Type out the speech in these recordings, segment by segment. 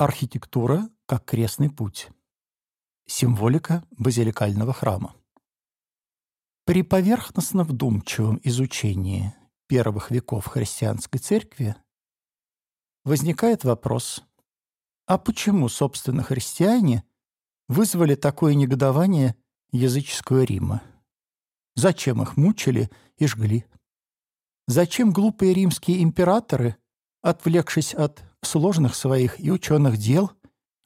Архитектура как крестный путь. Символика базиликального храма. При поверхностно вдумчивом изучении первых веков христианской церкви возникает вопрос, а почему, собственно, христиане вызвали такое негодование языческого Рима? Зачем их мучили и жгли? Зачем глупые римские императоры, отвлекшись от сложных своих и ученых дел,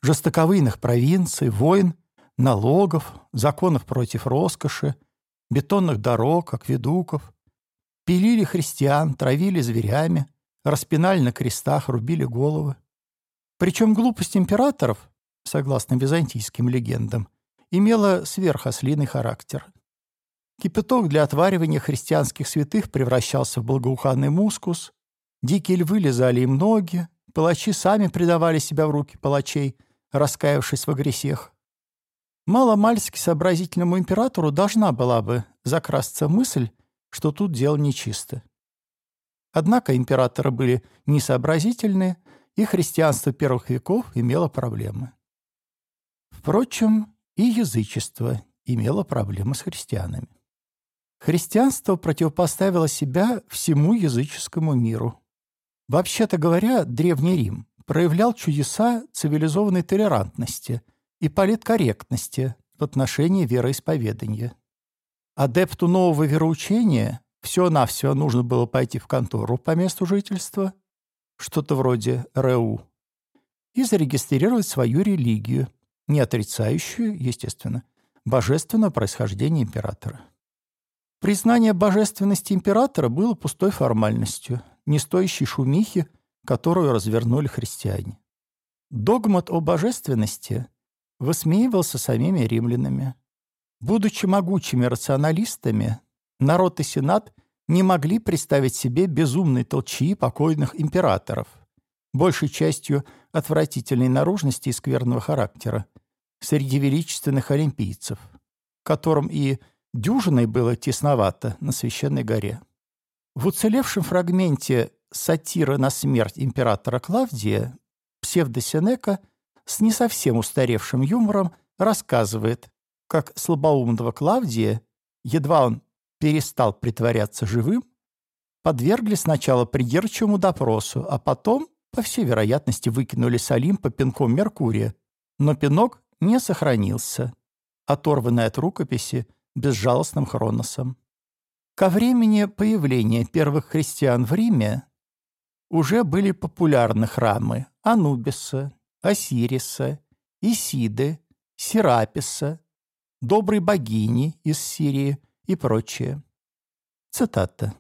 жестоковыйных провинций, войн, налогов, законов против роскоши, бетонных дорог, акведуков, пилили христиан, травили зверями, распинали на крестах, рубили головы. Причем глупость императоров, согласно византийским легендам, имела сверхослиный характер. Кипяток для отваривания христианских святых превращался в благоуханный мускус, дикие львы лизали им ноги, Палачи сами предавали себя в руки палачей, раскаявшись в грехах. Маломальски сообразительному императору должна была бы закрасться мысль, что тут дело нечисто. Однако императоры были несообразительны, и христианство первых веков имело проблемы. Впрочем, и язычество имело проблемы с христианами. Христианство противопоставило себя всему языческому миру, Вообще-то говоря, Древний Рим проявлял чудеса цивилизованной толерантности и политкорректности в отношении вероисповедания. Адепту нового вероучения все-навсего нужно было пойти в контору по месту жительства, что-то вроде РУ, и зарегистрировать свою религию, не отрицающую, естественно, божественное происхождение императора. Признание божественности императора было пустой формальностью – не стоящей шумихи, которую развернули христиане. Догмат о божественности высмеивался самими римлянами. Будучи могучими рационалистами, народ и сенат не могли представить себе безумной толчии покойных императоров, большей частью отвратительной наружности и скверного характера, среди величественных олимпийцев, которым и дюжиной было тесновато на священной горе. В уцелевшем фрагменте «Сатира на смерть императора Клавдия» псевдосенека с не совсем устаревшим юмором рассказывает, как слабоумного Клавдия, едва он перестал притворяться живым, подвергли сначала придирчивому допросу, а потом, по всей вероятности, выкинули с Олимпа пинком Меркурия, но пинок не сохранился, оторванный от рукописи безжалостным Хроносом. Ко времени появления первых христиан в Риме уже были популярны храмы Анубиса, Осириса, Исиды, Сераписа, доброй богини из Сирии и прочее. Цитата.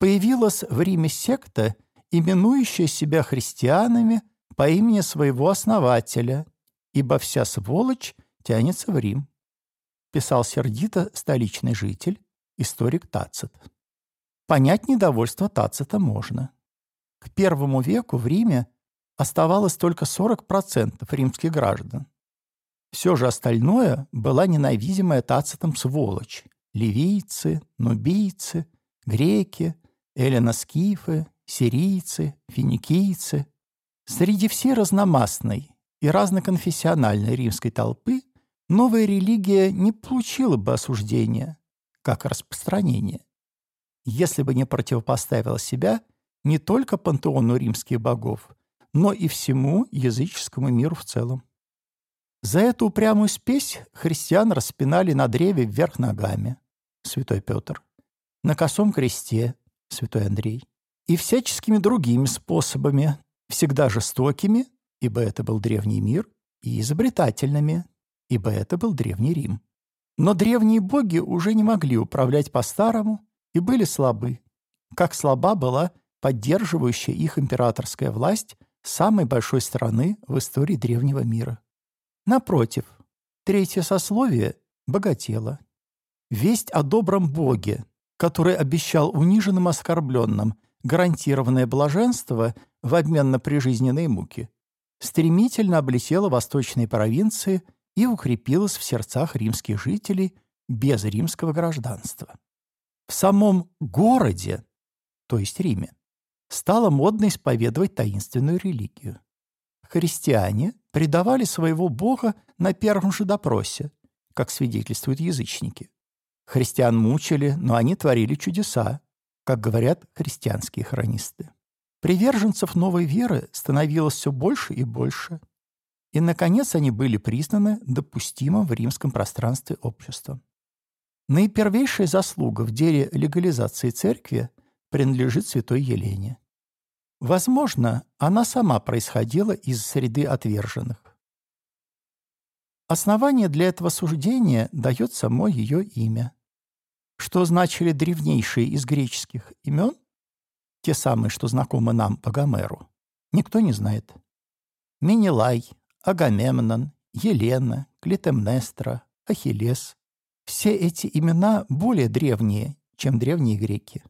«Появилась в Риме секта, именующая себя христианами по имени своего основателя, ибо вся сволочь тянется в Рим», писал сердито столичный житель, историк Тацит. Понять недовольство Тацита можно. К первому веку в Риме оставалось только 40% римских граждан. Все же остальное была ненавидимая Тацитом сволочь. Ливийцы, нубийцы, греки, эллиноскифы, сирийцы, финикийцы. Среди всей разномастной и разноконфессиональной римской толпы новая религия не получила бы осуждения, как распространение, если бы не противопоставила себя не только пантеону римских богов, но и всему языческому миру в целом. За эту упрямую спесь христиан распинали на древе вверх ногами, святой Петр, на косом кресте, святой Андрей, и всяческими другими способами, всегда жестокими, ибо это был древний мир, и изобретательными, ибо это был древний Рим. Но древние боги уже не могли управлять по-старому и были слабы, как слаба была поддерживающая их императорская власть самой большой страны в истории древнего мира. Напротив, третье сословие богатело. Весть о добром боге, который обещал униженным оскорбленным гарантированное блаженство в обмен на прижизненные муки, стремительно облетела восточные провинции – и укрепилась в сердцах римских жителей без римского гражданства. В самом городе, то есть Риме, стало модно исповедовать таинственную религию. христиане предавали своего бога на первом же допросе, как свидетельствуют язычники. Христиан мучили, но они творили чудеса, как говорят христианские хронисты. Приверженцев новой веры становилось все больше и больше. И, наконец, они были признаны допустимым в римском пространстве обществом. Наипервейшая заслуга в деле легализации церкви принадлежит святой Елене. Возможно, она сама происходила из среды отверженных. Основание для этого суждения дает само ее имя. Что значили древнейшие из греческих имен, те самые, что знакомы нам по Гомеру, никто не знает. Менелай, Агамемнон, Елена, Клитемнестра, Ахиллес – все эти имена более древние, чем древние греки.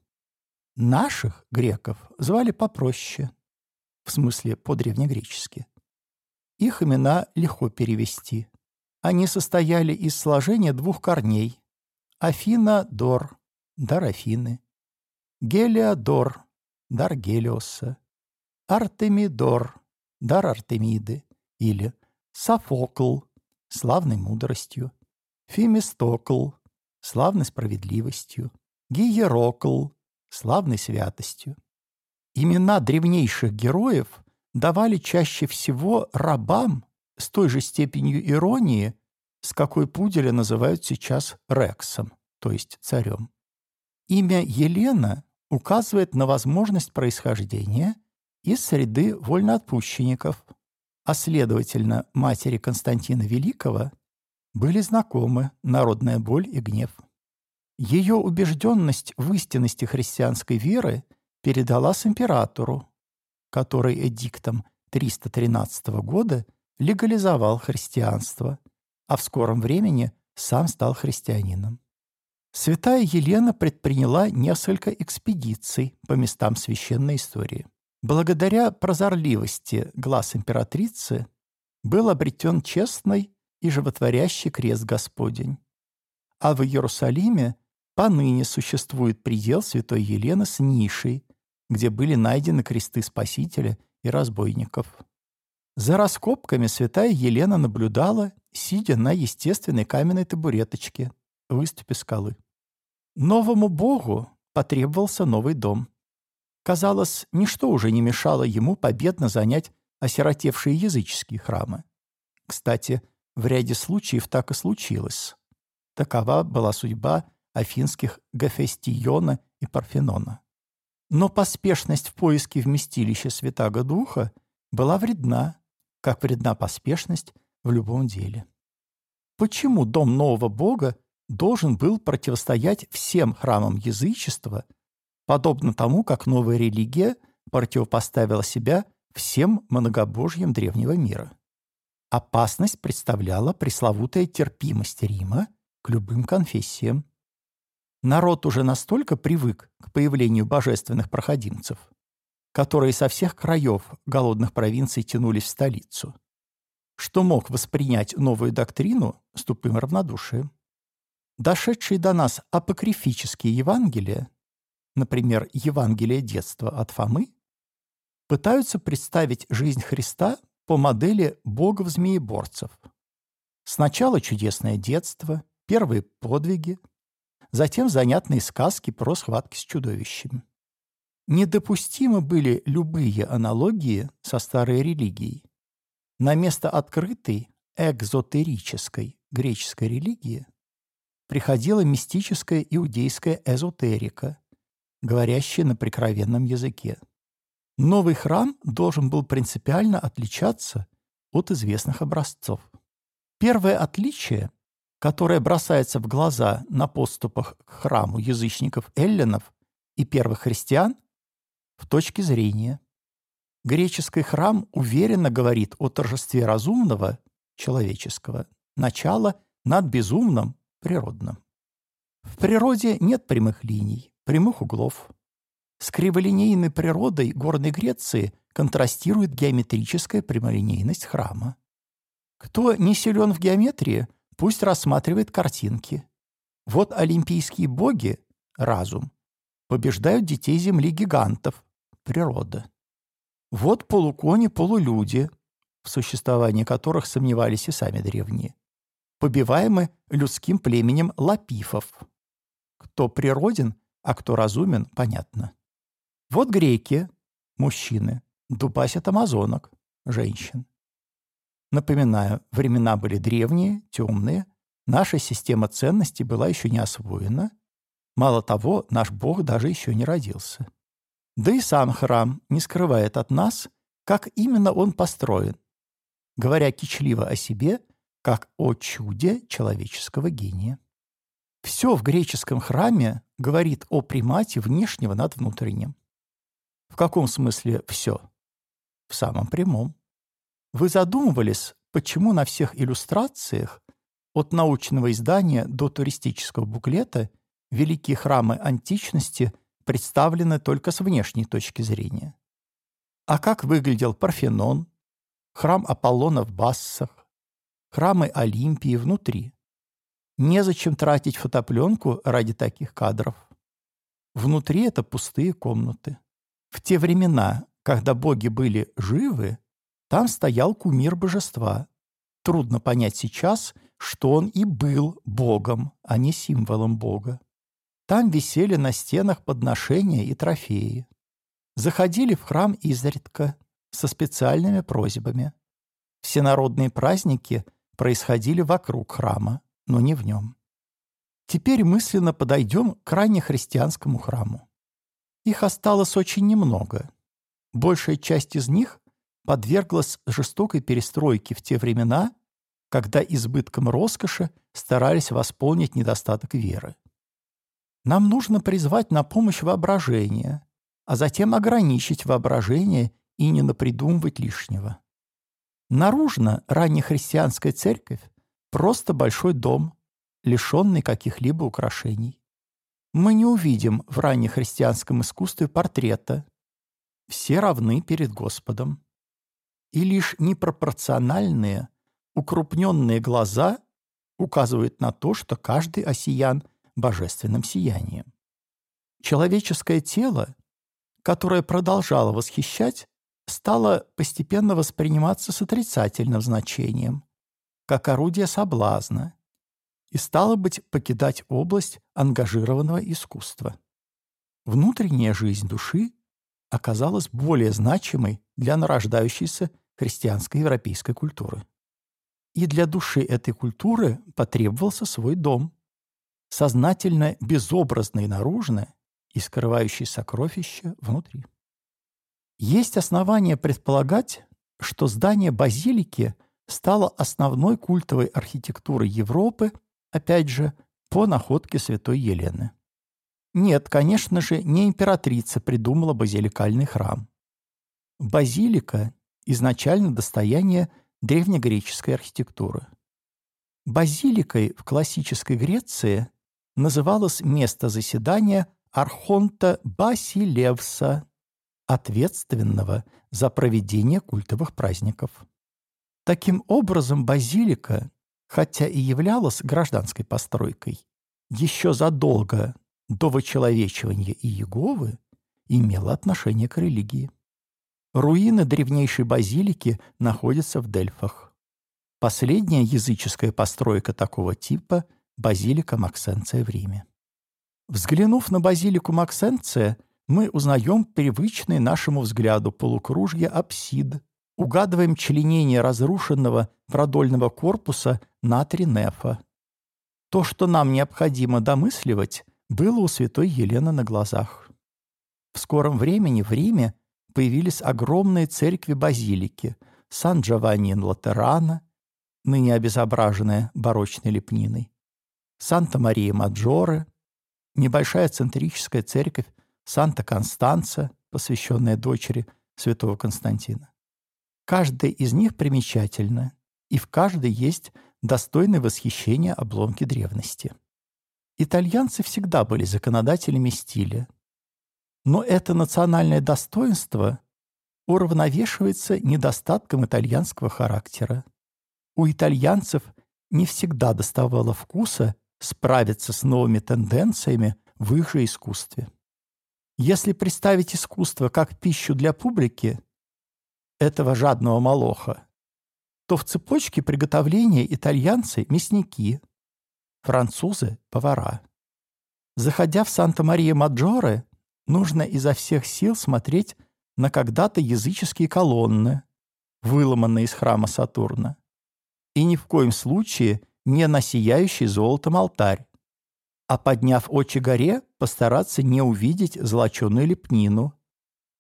Наших греков звали попроще, в смысле по-древнегречески. Их имена легко перевести. Они состояли из сложения двух корней – Афина – Дор, дар Афины, Гелия – Дор, дар Гелиоса, Артемидор, дар Артемиды, или Софокл, славной мудростью, Фемистокл, славной справедливостью, Гиерокл, славной святостью. Имена древнейших героев давали чаще всего рабам с той же степенью иронии, с какой пуделя называют сейчас Рексом, то есть царем. Имя Елена указывает на возможность происхождения из среды вольноотпущенников, а следовательно, матери Константина Великого были знакомы народная боль и гнев. Ее убежденность в истинности христианской веры передалась императору, который эдиктом 313 года легализовал христианство, а в скором времени сам стал христианином. Святая Елена предприняла несколько экспедиций по местам священной истории. Благодаря прозорливости глаз императрицы был обретен честный и животворящий крест Господень. А в Иерусалиме Поныне существует предел Святой Елены с нишей, где были найдены кресты Спасителя и разбойников. За раскопками святая Елена наблюдала, сидя на естественной каменной табуреточке выступе скалы. Новому богу потребовался новый дом. Казалось, ничто уже не мешало ему победно занять осиротевшие языческие храмы. Кстати, в ряде случаев так и случилось. Такова была судьба афинских Гафестиона и Парфенона. Но поспешность в поиске вместилища Святаго Духа была вредна, как вредна поспешность в любом деле. Почему дом нового бога должен был противостоять всем храмам язычества, подобно тому, как новая религия противопоставила себя всем многобожьям древнего мира? Опасность представляла пресловутая терпимость Рима к любым конфессиям, народ уже настолько привык к появлению божественных проходимцев, которые со всех краев голодных провинций тянулись в столицу, что мог воспринять новую доктрину с тупым равнодушием. Дошедшие до нас апокрифические Евангелия, например, Евангелие детства от Фомы, пытаются представить жизнь Христа по модели богов-змееборцев. Сначала чудесное детство, первые подвиги, затем занятные сказки про схватки с чудовищами. Недопустимы были любые аналогии со старой религией. На место открытой, экзотерической греческой религии приходила мистическая иудейская эзотерика, говорящая на прикровенном языке. Новый храм должен был принципиально отличаться от известных образцов. Первое отличие которая бросается в глаза на подступах к храму язычников-эллинов и первых христиан, в точке зрения. Греческий храм уверенно говорит о торжестве разумного, человеческого, начала над безумным, природным. В природе нет прямых линий, прямых углов. С криволинейной природой горной Греции контрастирует геометрическая прямолинейность храма. Кто не силен в геометрии – Пусть рассматривает картинки. Вот олимпийские боги — разум. Побеждают детей Земли гигантов — природа. Вот полукони-полулюди в существовании которых сомневались и сами древние, побиваемы людским племенем лапифов. Кто природен, а кто разумен, понятно. Вот греки, мужчины, дубасят амазонок, женщин. Напоминаю, времена были древние, темные, наша система ценностей была еще не освоена. Мало того, наш Бог даже еще не родился. Да и сам храм не скрывает от нас, как именно он построен, говоря кичливо о себе, как о чуде человеческого гения. Все в греческом храме говорит о примате внешнего над внутренним. В каком смысле все? В самом прямом. Вы задумывались, почему на всех иллюстрациях, от научного издания до туристического буклета, великие храмы античности представлены только с внешней точки зрения? А как выглядел Парфенон, храм Аполлона в Бассах, храмы Олимпии внутри? Незачем тратить фотопленку ради таких кадров. Внутри это пустые комнаты. В те времена, когда боги были живы, там стоял кумир божества. Трудно понять сейчас, что он и был богом, а не символом бога. Там висели на стенах подношения и трофеи. Заходили в храм изредка, со специальными просьбами. Всенародные праздники происходили вокруг храма, но не в нем. Теперь мысленно подойдем к раннехристианскому храму. Их осталось очень немного. Большая часть из них подверглась жестокой перестройке в те времена, когда избытком роскоши старались восполнить недостаток веры. Нам нужно призвать на помощь воображение, а затем ограничить воображение и не напридумывать лишнего. Наружно раннехристианская церковь – просто большой дом, лишенный каких-либо украшений мы не увидим в раннехристианском искусстве портрета. Все равны перед Господом. И лишь непропорциональные, укрупненные глаза указывают на то, что каждый осиян божественным сиянием. Человеческое тело, которое продолжало восхищать, стало постепенно восприниматься с отрицательным значением, как орудие соблазна, и, стало быть, покидать область ангажированного искусства. Внутренняя жизнь души оказалась более значимой для нарождающейся христианской европейской культуры. И для души этой культуры потребовался свой дом, сознательно безобразный наружно и скрывающий сокровища внутри. Есть основания предполагать, что здание базилики стало основной культовой архитектурой Европы опять же, по находке святой Елены. Нет, конечно же, не императрица придумала базиликальный храм. Базилика – изначально достояние древнегреческой архитектуры. Базиликой в классической Греции называлось место заседания архонта Басилевса, ответственного за проведение культовых праздников. Таким образом, базилика хотя и являлась гражданской постройкой, еще задолго до вычеловечивания Иеговы имела отношение к религии. Руины древнейшей базилики находятся в Дельфах. Последняя языческая постройка такого типа – базилика Максенция в Риме. Взглянув на базилику Максенция, мы узнаем привычный нашему взгляду полукружье апсид, угадываем членение разрушенного продольного корпуса на три нефа. То, что нам необходимо домысливать, было у святой Елены на глазах. В скором времени в Риме появились огромные церкви-базилики Сан-Джованни-ин-Латерана, ныне обезображенная барочной лепниной, Санта-Мария-Маджоре, небольшая центрическая церковь Санта-Констанца, посвященная дочери святого Константина. Каждая из них примечательна, и в каждой есть достойные восхищения обломки древности. Итальянцы всегда были законодателями стиля. Но это национальное достоинство уравновешивается недостатком итальянского характера. У итальянцев не всегда доставало вкуса справиться с новыми тенденциями в их же искусстве. Если представить искусство как пищу для публики, этого жадного молоха, то в цепочке приготовления итальянцы – мясники, французы – повара. Заходя в Санта-Мария-Маджоре, нужно изо всех сил смотреть на когда-то языческие колонны, выломанные из храма Сатурна, и ни в коем случае не на сияющий золотом алтарь, а подняв очи горе, постараться не увидеть золоченую лепнину,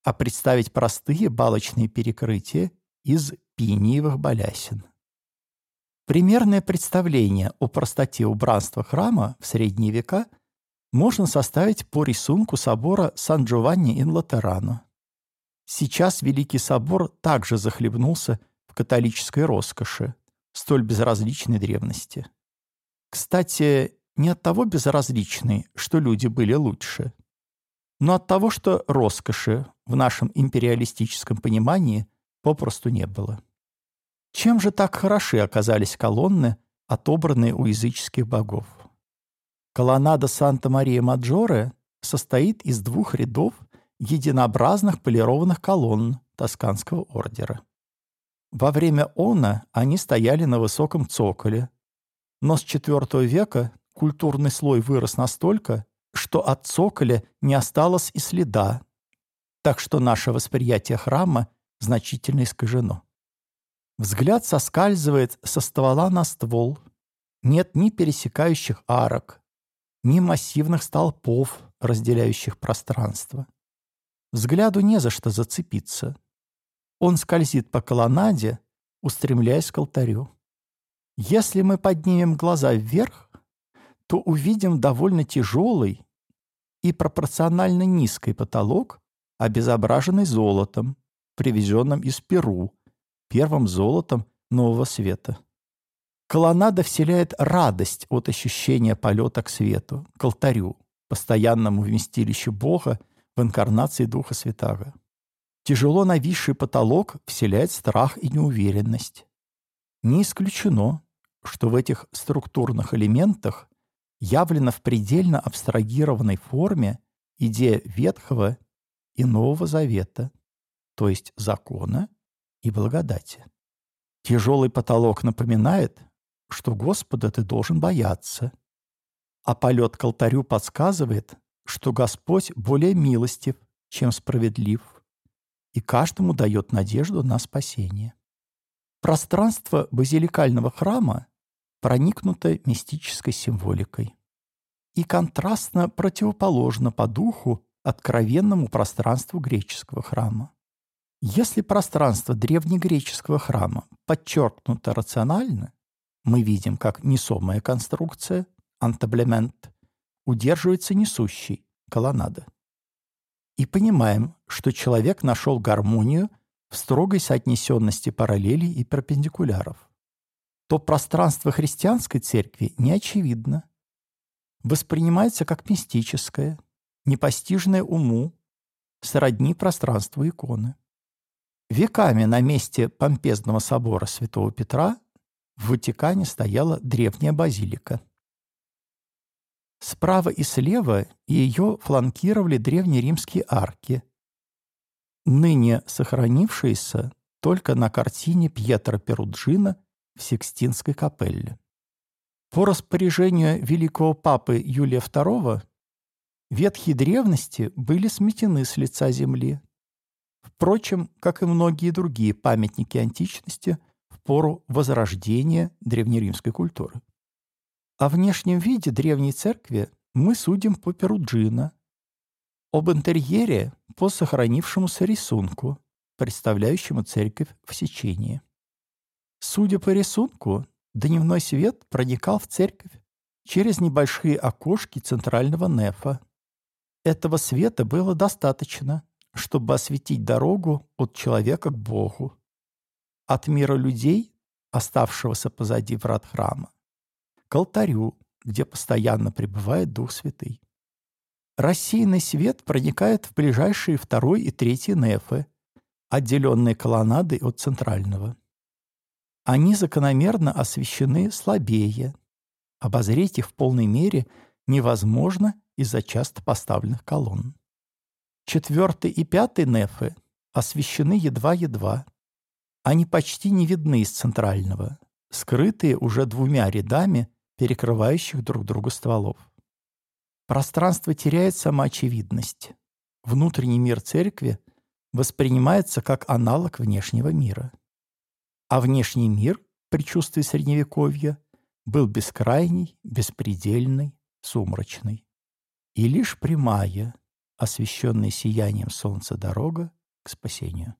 а представить простые балочные перекрытия из пиниевых балясин. Примерное представление о простоте убранства храма в средние века можно составить по рисунку собора Сан-Джованни-ин-Латерано. Сейчас Великий собор также захлебнулся в католической роскоши, столь безразличной древности. Кстати, не от того безразличный, что люди были лучше, но от того, что роскоши в нашем империалистическом понимании попросту не было. Чем же так хороши оказались колонны, отобранные у языческих богов? Колоннада Санта-Мария-Маджоре состоит из двух рядов единообразных полированных колонн Тосканского ордера. Во время она они стояли на высоком цоколе, но с IV века культурный слой вырос настолько, что от цоколя не осталось и следа, так что наше восприятие храма значительно искажено. Взгляд соскальзывает со ствола на ствол. Нет ни пересекающих арок, ни массивных столпов, разделяющих пространство. Взгляду не за что зацепиться. Он скользит по колоннаде, устремляясь к алтарю. Если мы поднимем глаза вверх, то увидим довольно тяжелый и пропорционально низкий потолок, обезображенный золотом, привезенным из Перу, первым золотом нового света. Колоннада вселяет радость от ощущения полета к свету, к алтарю, постоянному вместилищу Бога в инкарнации Духа Святаго. Тяжело нависший потолок вселяет страх и неуверенность. Не исключено, что в этих структурных элементах явлена в предельно абстрагированной форме идея Ветхого и Нового Завета, то есть закона и благодати. Тяжелый потолок напоминает, что Господа ты должен бояться, а полет к алтарю подсказывает, что Господь более милостив, чем справедлив, и каждому дает надежду на спасение. Пространство базиликального храма проникнуто мистической символикой и контрастно противоположно по духу откровенному пространству греческого храма. Если пространство древнегреческого храма подчеркнуто рационально, мы видим, как несомая конструкция, антаблемент, удерживается несущей, колоннада. И понимаем, что человек нашел гармонию в строгой соотнесенности параллелей и перпендикуляров. То пространство христианской церкви не очевидно. Воспринимается как мистическое, непостижное уму, сродни пространству иконы. Веками на месте помпезного собора святого Петра в Ватикане стояла древняя базилика. Справа и слева ее фланкировали древнеримские арки, ныне сохранившиеся только на картине Пьетро Перуджина в Сикстинской капелле. По распоряжению великого папы Юлия II ветхие древности были сметены с лица земли. Впрочем, как и многие другие памятники античности в пору возрождения древнеримской культуры. О внешнем виде древней церкви мы судим по Перуджино, об интерьере по сохранившемуся рисунку, представляющему церковь в сечении. Судя по рисунку, дневной свет проникал в церковь через небольшие окошки центрального нефа. Этого света было достаточно, чтобы осветить дорогу от человека к Богу, от мира людей, оставшегося позади врат храма, к алтарю, где постоянно пребывает Дух Святый. Рассеянный свет проникает в ближайшие второй и третий нефы, отделенные колоннадой от центрального. Они закономерно освещены слабее. Обозреть их в полной мере невозможно из-за часто поставленных колонн. Четвертый и пятый нефы освещены едва-едва. Они почти не видны из центрального, скрытые уже двумя рядами перекрывающих друг друга стволов. Пространство теряет самоочевидность. Внутренний мир церкви воспринимается как аналог внешнего мира. А внешний мир, при чувстве Средневековья, был бескрайний, беспредельный, сумрачный. И лишь прямая, освещенная сиянием солнца дорога к спасению.